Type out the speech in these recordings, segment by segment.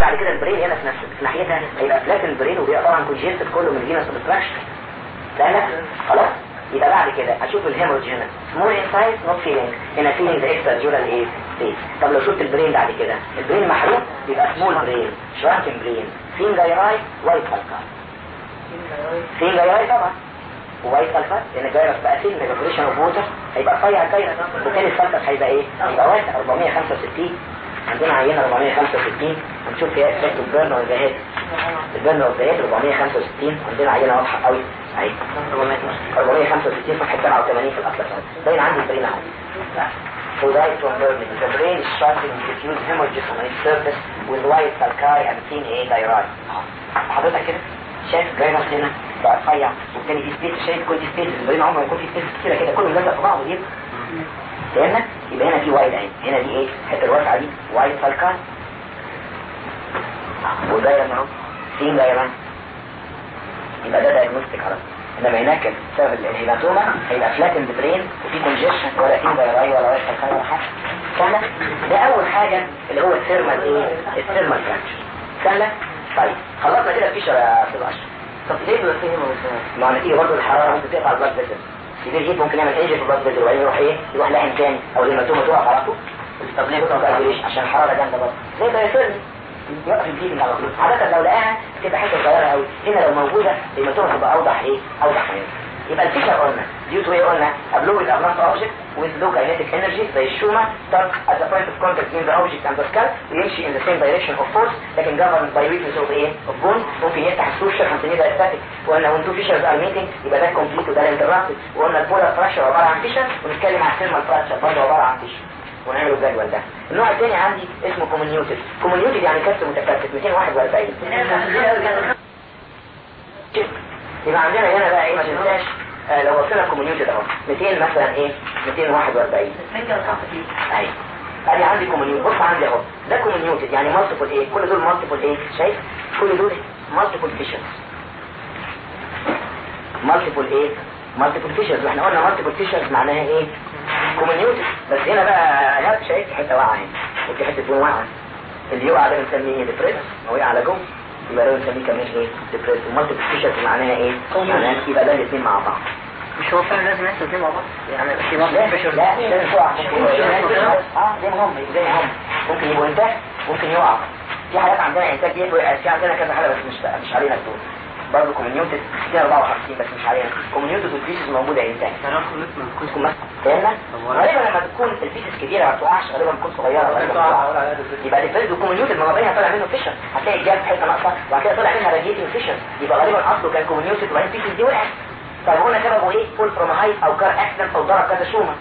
بعد كده ال brain هنا في نفس ناحيتها هيبقى flattened brain وبيبقى طبعا congested كله من venous obstruction لا خلاص؟ يبقى بعد كده أشوف ال hemorrhage هنا small in size not filling هنا filling extradural إيه طب لو شفت ال brain بعد كده. ال brain محروق يبقى small brain shrunken brain thin gyri wide sulci thin gyri طبعا. و wide sulci لأن ال gyrus بقى thin evaporation of water هيبقى رفيع ال gyrus وبالتالي ال sulci هيبقى إيه؟ هيبقى واسع 465 عندنا عينة 465 هنشوف فيها افكت البرن والزهاد البرن والزهاد 465 عندنا عينة واضحة قوي. أهي. 465 صفحه 87 في الأطلس. باين عندي ال brain who died from burning. The brain is starting to diffuse hemorrhages on its surface with wide sulci and thin gyri. حضرتك كده؟ شايف gyrus هنا؟ بقى رفيع. والتاني دي space شايف كل دي space. ال brain عمره ما يكون في space كتيرة كده. كله ملزق في بعضه يبقى فهمنا يبقى هنا في wide اهي هنا دي إيه؟ الحته الواسعة دي. wide sulci. و gyri اهو thin gyri يبقى ده diagnostic على طول. إنما هناك بسبب ال hematoma هيبقى flattened brain وفي congestion ولا thin gyri ولا wide sulci ولا حاجة. سهله ده أول حاجة اللي هو ال thermal إيه؟ ال thermal fracture سهله طيب خلصنا كده. ال fissure يا أستاذ اشرف طب ليه بيبقى فيه ما نتيجة برضه الحرارة ممكن تقطع البلاد فيسل كبير جدا ممكن يعمل البلاد فيسل وبعدين يروح إيه يروح لاحم تاني أو الهيماتوما تقع على طول. طب ليه ما تأجليش عشان الحراره جامده برضه زي ده يفرني يوقف الفيلم على طول. عادة لو لقاها تبقى حتة صغيرة قوي هنا لو موجودة الهيماتوما تبقى أوضح إيه؟ أوضح منها يبقى الفكر قلنا ديوت وي قلنا ابلوي الاغلاط اوبجكت ويز لو كاينتيك انرجي زي الشومة ترك ات ا بوينت اوف كونتاكت بين ذا اوبجكت اند ذا ويمشي ان ذا سيم دايركشن اوف فورس لكن جافر باي ويكنس اوف إيه اوف بون ممكن يفتح السوشيال ممكن يبقى ستاتيك وقلنا وان تو فيشرز ار ميتنج يبقى ده كومبليت وده انترابتد وقلنا البولا فراشر عبارة عن فيشر ونتكلم عن ثيرمال فراشر برضه عبارة عن فيشر ونعمل الجدول ده. النوع الثاني عندي اسمه كومنيوتد كومنيوتد يعني كاتب متكاتب 241 يبقى عندنا هنا بقى إيه ما تنساش آه لو وصلنا كومنيوتد أهو. 200 مثلا إيه 241 أيوه. ادي عندي comminuted بص عندي أهو. ده comminuted يعني multiple إيه كل دول multiple إيه شايف؟ كل دول multiple fissures multiple إيه multiple fissures وإحنا قلنا multiple fissures معناها إيه؟ comminuted بس هنا بقى هات شايف حتة واقعة هنا ودي حتة واقعة. اللي يقع ده بنسميه depressed هو يقع على جوه. يبقى ده بنسميه كمان إيه depressed و multiple fissures معناها إيه؟ معناها يبقى ده الاثنين مع بعض. مش هو فعلا لازم يحصل زي مع بعض؟ يعني في فيشر لا لازم تقع آه زي ما هم زي ما هم ممكن يبقوا انتاج ممكن يقع. في حالات عندنا إنتاج دي في عندنا كذا حاله بس مش مش علينا الدور. برضه كومنيوتد 254 بس مش علينا. كومنيوتد والفيسز موجودة انتاج تكون مثلا فهمنا غالبا لما تكون الفيسز كبيرة ما بتقعش غالبا بتكون صغيرة. غالبا. يبقى ديفيلد وكومنيوتد ما بينها طالع منه فيشر هتلاقي الجاب حتة ناقصة وبعد كده طلع منها راديتنج فيشر يبقى غالبا أصله كان comminuted وبعدين ال pieces دي وقعت طب هنا سببه إيه؟ fall from height أو car accident أو ضرب كذا شومة.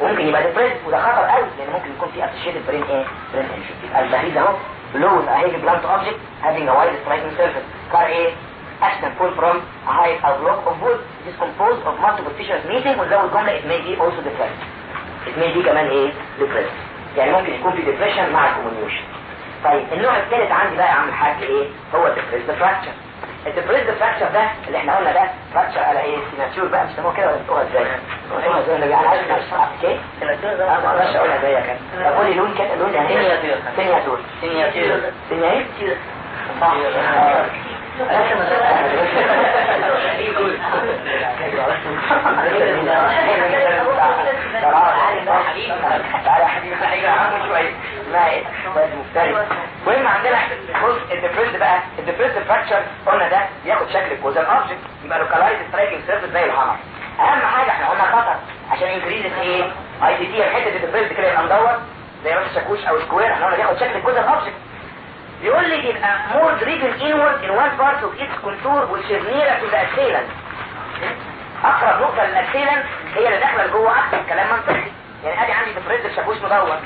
وممكن يبقى depressed وده خطر قوي لأن ممكن يكون في associated brain إيه brain injury يبقى ال بهيج أهو blows a heavy blunt object having a wide striking surface. car accident fall from a height or block of wood it is composed of multiple fissures meeting وزود جملة it may be also depressed. It may be كمان إيه? depressed. يعني ممكن يكون في depression مع ال comminution طيب النوع الثالث عندي بقى يا عم الحاج إيه؟ هو ال depressed fracture ال depressed fracture ده اللي إحنا قلنا ده fracture على إيه؟ signature بقى بيسموها كده ولا بتقولها إزاي؟ بتقولها إزاي النبي أنا عايز اشرح إيه؟ أنا ما أقدرش أقولها زيك كده طب قولي لون كده لون يعني إيه؟ signature signature. signature صح. المهم عندنا بص ال depressed بقى ال depressed fracture قلنا ده ياخد شكل ال causal object يبقى localized striking surface زي ال hammer أهم حاجة إحنا قلنا خطر عشان increase إيه ICT حتة ال depressed كده يبقى مدور زي مثلا شاكوش أو square إحنا قلنا بياخد شكل ال causal object بيقول لي يبقى more driven inward in one part of its contour which is nearer to the assailant أقرب نقطة لل assailant هي اللي داخلة لجوه أكتر كلام منطقي. يعني أدي عندي ديفرنس شاكوش مدور.